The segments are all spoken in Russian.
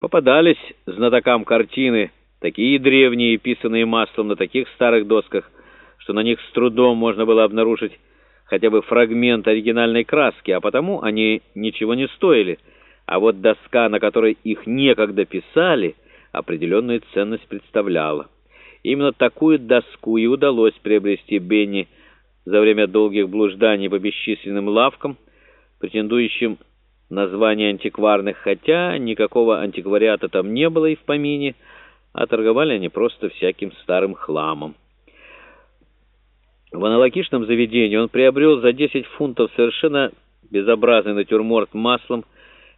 Попадались знатокам картины, такие древние, писанные маслом на таких старых досках, что на них с трудом можно было обнаружить хотя бы фрагмент оригинальной краски, а потому они ничего не стоили. А вот доска, на которой их некогда писали, определенную ценность представляла. Именно такую доску и удалось приобрести Бенни за время долгих блужданий по бесчисленным лавкам, претендующим названий антикварных, хотя никакого антиквариата там не было и в помине, а торговали они просто всяким старым хламом. В аналогичном заведении он приобрел за 10 фунтов совершенно безобразный натюрморт маслом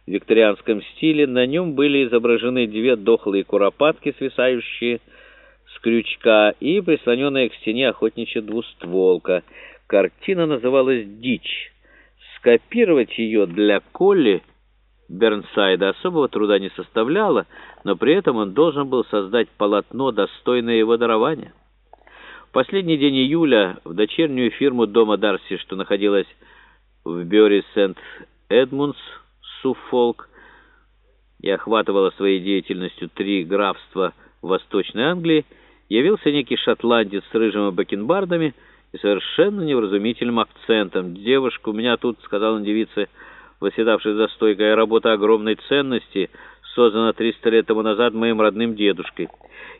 в викторианском стиле. На нем были изображены две дохлые куропатки, свисающие с крючка, и прислоненная к стене охотничья двустволка. Картина называлась «Дичь». Скопировать ее для Колли Бернсайда особого труда не составляло, но при этом он должен был создать полотно, достойное его дарования. В последний день июля в дочернюю фирму дома Дарси, что находилась в Бёре Сент-Эдмундс, Суффолк, и охватывала своей деятельностью три графства Восточной Англии, явился некий шотландец с рыжими бакенбардами, и совершенно невразумительным акцентом. «Девушка, у меня тут, — сказала он девице, восседавшей за стойкой, — работа огромной ценности, создана 300 лет тому назад моим родным дедушкой».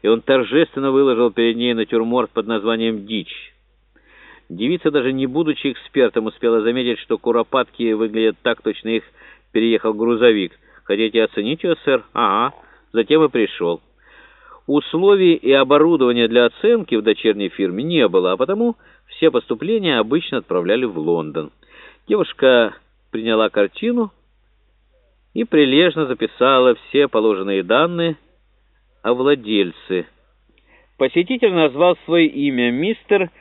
И он торжественно выложил перед ней натюрморт под названием «Дичь». Девица, даже не будучи экспертом, успела заметить, что куропатки выглядят так, точно их переехал грузовик. «Хотите оценить ее, сэр?» «Ага». Затем и пришел. Условий и оборудования для оценки в дочерней фирме не было, а потому все поступления обычно отправляли в Лондон. Девушка приняла картину и прилежно записала все положенные данные о владельце. Посетитель назвал свое имя мистер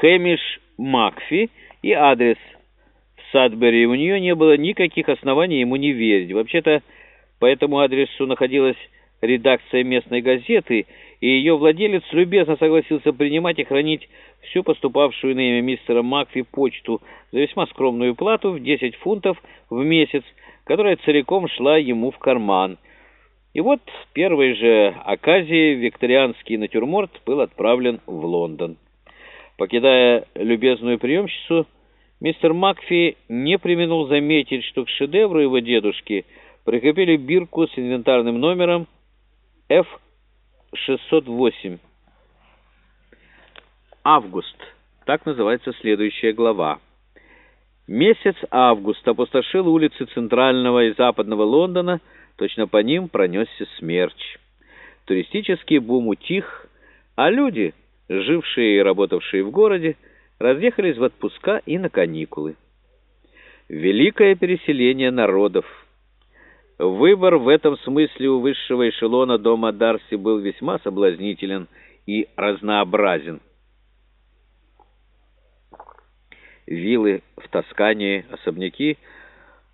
Хэмиш Макфи и адрес в Садбери. У нее не было никаких оснований ему не верить. Вообще-то по этому адресу находилась редакция местной газеты, и ее владелец любезно согласился принимать и хранить всю поступавшую на имя мистера Макфи почту за весьма скромную плату в 10 фунтов в месяц, которая целиком шла ему в карман. И вот первой же оказии викторианский натюрморт был отправлен в Лондон. Покидая любезную приемщицу, мистер Макфи не применил заметить, что к шедевру его дедушки прикрепили бирку с инвентарным номером F-608. Август. Так называется следующая глава. Месяц август опустошил улицы центрального и западного Лондона, точно по ним пронесся смерч. Туристический бум утих, а люди, жившие и работавшие в городе, разъехались в отпуска и на каникулы. Великое переселение народов – Выбор в этом смысле у высшего эшелона дома Дарси был весьма соблазнителен и разнообразен. Виллы в Тоскане, особняки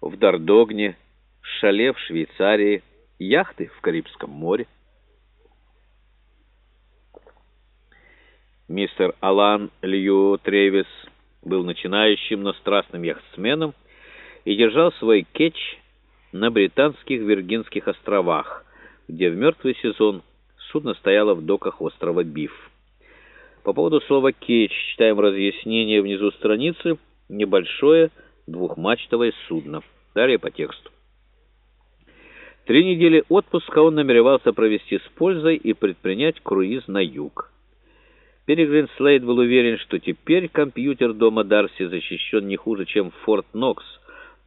в Дордогне, шале в Швейцарии, яхты в Карибском море. Мистер Алан Лью Тревис был начинающим, но страстным яхтсменом и держал свой кетч на британских Виргинских островах, где в мертвый сезон судно стояло в доках острова Биф. По поводу слова «кетч» читаем разъяснение внизу страницы «небольшое двухмачтовое судно». Далее по тексту. Три недели отпуска он намеревался провести с пользой и предпринять круиз на юг. Перегрин Слейд был уверен, что теперь компьютер дома Дарси защищен не хуже, чем Форт Нокс,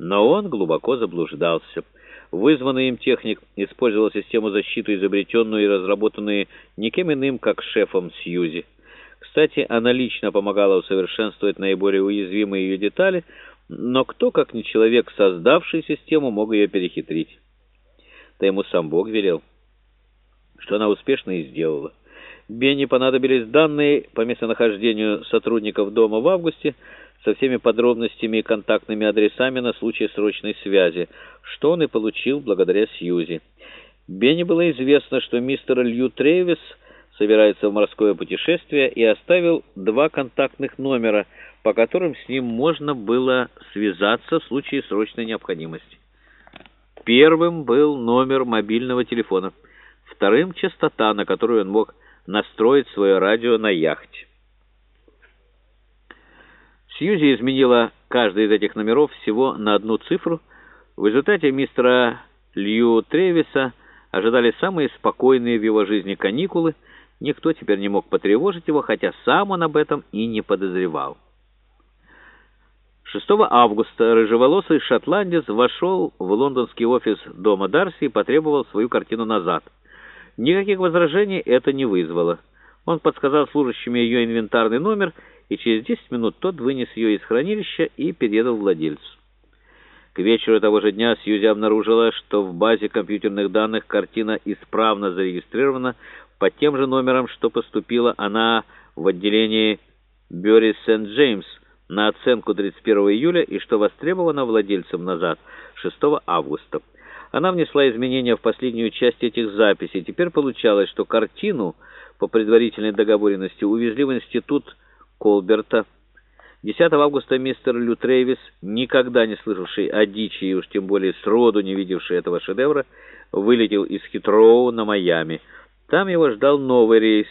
но он глубоко заблуждался. Вызванный им техник использовал систему защиты, изобретенную и разработанную никем иным, как шефом Сьюзи. Кстати, она лично помогала усовершенствовать наиболее уязвимые ее детали, но кто, как не человек, создавший систему, мог ее перехитрить? Да ему сам Бог велел, что она успешно и сделала. Бенни понадобились данные по местонахождению сотрудников дома в августе, со всеми подробностями и контактными адресами на случай срочной связи, что он и получил благодаря Сьюзи. Бенни было известно, что мистер Лью Трейвис собирается в морское путешествие и оставил два контактных номера, по которым с ним можно было связаться в случае срочной необходимости. Первым был номер мобильного телефона, вторым — частота, на которую он мог настроить свое радио на яхте. Сьюзи изменила каждый из этих номеров всего на одну цифру. В результате мистера Лью Тревиса ожидали самые спокойные в его жизни каникулы. Никто теперь не мог потревожить его, хотя сам он об этом и не подозревал. 6 августа рыжеволосый шотландец вошел в лондонский офис дома Дарси и потребовал свою картину назад. Никаких возражений это не вызвало. Он подсказал служащим ее инвентарный номер, и через 10 минут тот вынес ее из хранилища и передал владельцу. К вечеру того же дня Сьюзи обнаружила, что в базе компьютерных данных картина исправно зарегистрирована по тем же номерам, что поступила она в отделении Бёрри Сент-Джеймс, на оценку 31 июля и что востребовано владельцем назад 6 августа. Она внесла изменения в последнюю часть этих записей. Теперь получалось, что картину по предварительной договоренности увезли в институт Колберта. 10 августа мистер Лю Трейвис, никогда не слышавший о дичи и уж тем более сроду не видевший этого шедевра, вылетел из Хитроу на Майами. Там его ждал новый рейс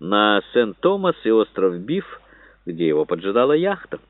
на Сент-Томас и остров Биф, где его поджидала яхта.